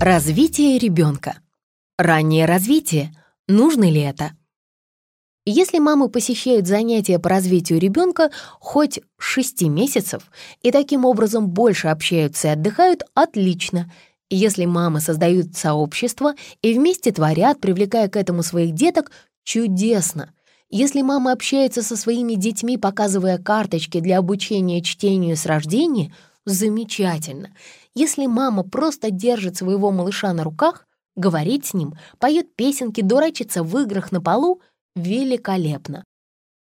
Развитие ребенка. Раннее развитие. Нужно ли это? Если мамы посещают занятия по развитию ребенка хоть 6 месяцев и таким образом больше общаются и отдыхают, отлично. Если мамы создают сообщество и вместе творят, привлекая к этому своих деток, чудесно. Если мама общается со своими детьми, показывая карточки для обучения чтению с рождения, замечательно. Если мама просто держит своего малыша на руках, говорит с ним, поет песенки, дурачится в играх на полу, великолепно.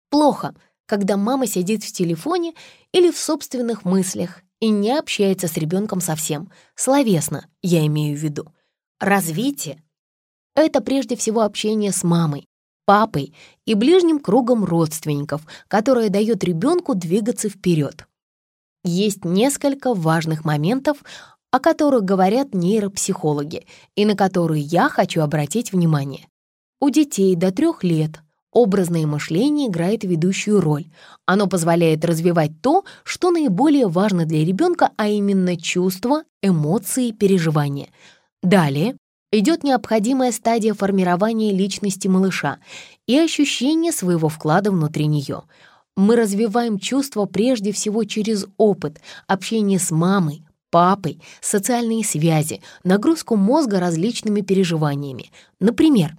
Плохо, когда мама сидит в телефоне или в собственных мыслях и не общается с ребенком совсем. Словесно, я имею в виду. Развитие — это прежде всего общение с мамой, папой и ближним кругом родственников, которое дает ребенку двигаться вперед. Есть несколько важных моментов, о которых говорят нейропсихологи и на которые я хочу обратить внимание. У детей до трех лет образное мышление играет ведущую роль. Оно позволяет развивать то, что наиболее важно для ребенка, а именно чувства, эмоции, переживания. Далее идет необходимая стадия формирования личности малыша и ощущение своего вклада внутри нее — мы развиваем чувства прежде всего через опыт, общение с мамой, папой, социальные связи, нагрузку мозга различными переживаниями. Например,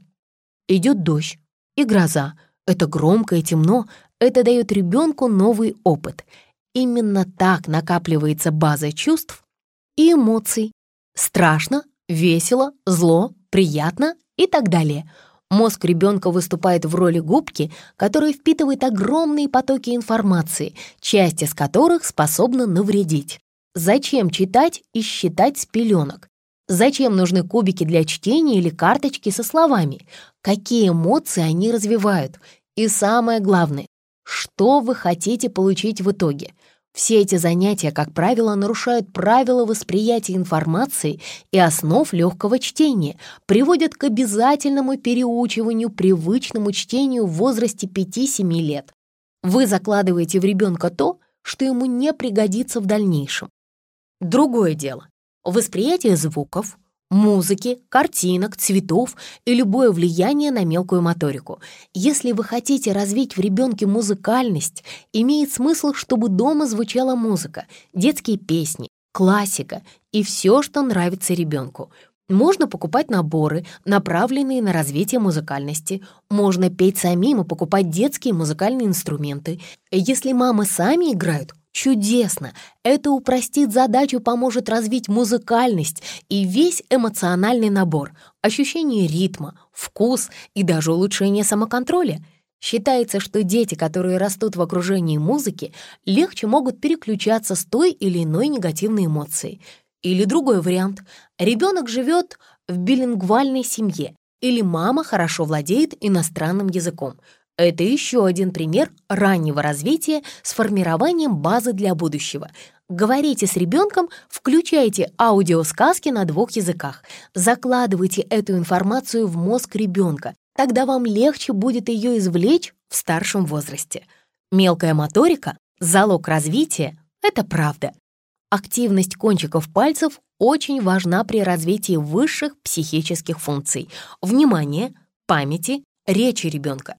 идет дождь и гроза. Это громко и темно. Это дает ребенку новый опыт. Именно так накапливается база чувств и эмоций. Страшно, весело, зло, приятно и так далее — Мозг ребенка выступает в роли губки, которая впитывает огромные потоки информации, часть из которых способна навредить. Зачем читать и считать с пеленок? Зачем нужны кубики для чтения или карточки со словами? Какие эмоции они развивают? И самое главное, что вы хотите получить в итоге? Все эти занятия, как правило, нарушают правила восприятия информации и основ легкого чтения, приводят к обязательному переучиванию привычному чтению в возрасте 5-7 лет. Вы закладываете в ребенка то, что ему не пригодится в дальнейшем. Другое дело. Восприятие звуков, музыки, картинок, цветов и любое влияние на мелкую моторику. Если вы хотите развить в ребенке музыкальность, имеет смысл, чтобы дома звучала музыка, детские песни, классика и все, что нравится ребенку. Можно покупать наборы, направленные на развитие музыкальности. Можно петь самим и покупать детские музыкальные инструменты. Если мамы сами играют, Чудесно! Это упростит задачу, поможет развить музыкальность и весь эмоциональный набор, ощущение ритма, вкус и даже улучшение самоконтроля. Считается, что дети, которые растут в окружении музыки, легче могут переключаться с той или иной негативной эмоцией. Или другой вариант. Ребенок живет в билингвальной семье, или мама хорошо владеет иностранным языком — это еще один пример раннего развития с формированием базы для будущего. Говорите с ребенком, включайте аудиосказки на двух языках, закладывайте эту информацию в мозг ребенка, тогда вам легче будет ее извлечь в старшем возрасте. Мелкая моторика — залог развития — это правда. Активность кончиков пальцев очень важна при развитии высших психических функций — внимания, памяти, речи ребенка.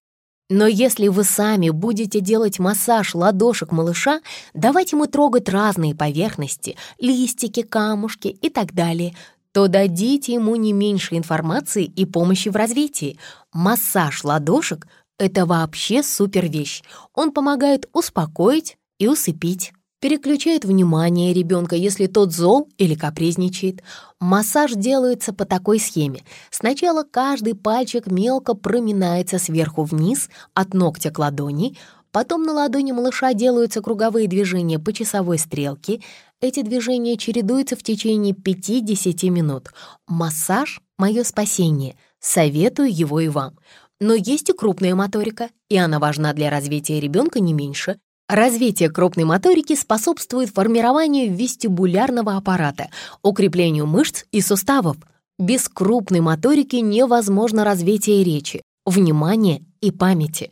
Но если вы сами будете делать массаж ладошек малыша, давать ему трогать разные поверхности, листики, камушки и так далее, то дадите ему не меньше информации и помощи в развитии. Массаж ладошек — это вообще супер вещь. Он помогает успокоить и усыпить переключает внимание ребенка, если тот зол или капризничает. Массаж делается по такой схеме. Сначала каждый пальчик мелко проминается сверху вниз от ногтя к ладони, потом на ладони малыша делаются круговые движения по часовой стрелке. Эти движения чередуются в течение 5-10 минут. Массаж — мое спасение. Советую его и вам. Но есть и крупная моторика, и она важна для развития ребенка не меньше. Развитие крупной моторики способствует формированию вестибулярного аппарата, укреплению мышц и суставов. Без крупной моторики невозможно развитие речи, внимания и памяти.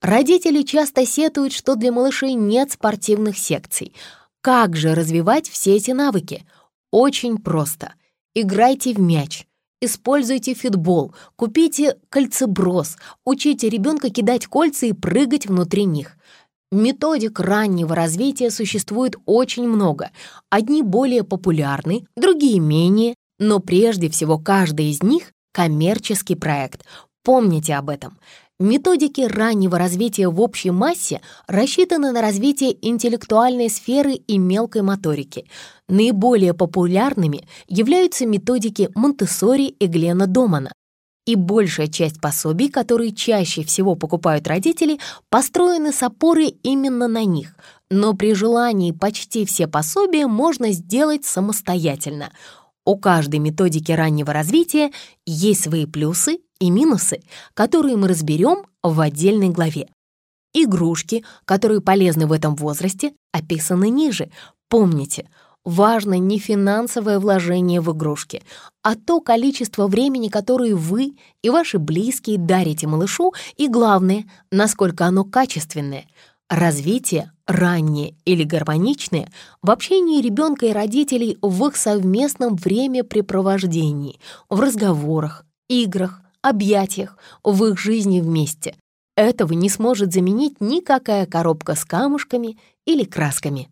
Родители часто сетуют, что для малышей нет спортивных секций. Как же развивать все эти навыки? Очень просто. Играйте в мяч, используйте фитбол, купите кольцеброс, учите ребенка кидать кольца и прыгать внутри них. Методик раннего развития существует очень много. Одни более популярны, другие менее, но прежде всего каждый из них — коммерческий проект. Помните об этом. Методики раннего развития в общей массе рассчитаны на развитие интеллектуальной сферы и мелкой моторики. Наиболее популярными являются методики Монтессори и Глена Домана. И большая часть пособий, которые чаще всего покупают родители, построены с опорой именно на них. Но при желании почти все пособия можно сделать самостоятельно — у каждой методики раннего развития есть свои плюсы и минусы, которые мы разберем в отдельной главе. Игрушки, которые полезны в этом возрасте, описаны ниже. Помните, важно не финансовое вложение в игрушки, а то количество времени, которое вы и ваши близкие дарите малышу, и главное, насколько оно качественное — Развитие, раннее или гармоничное, в общении ребенка и родителей в их совместном времяпрепровождении, в разговорах, играх, объятиях, в их жизни вместе. Этого не сможет заменить никакая коробка с камушками или красками.